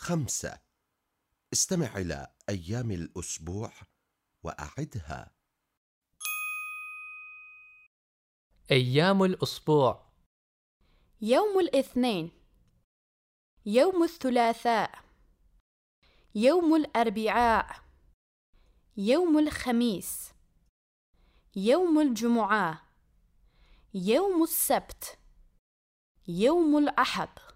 خمسة. استمع إلى أيام الأسبوع وأعدها. أيام الأسبوع. يوم الاثنين. يوم الثلاثاء. يوم الأربعاء. يوم الخميس. يوم الجمعة. يوم السبت. يوم الأحد.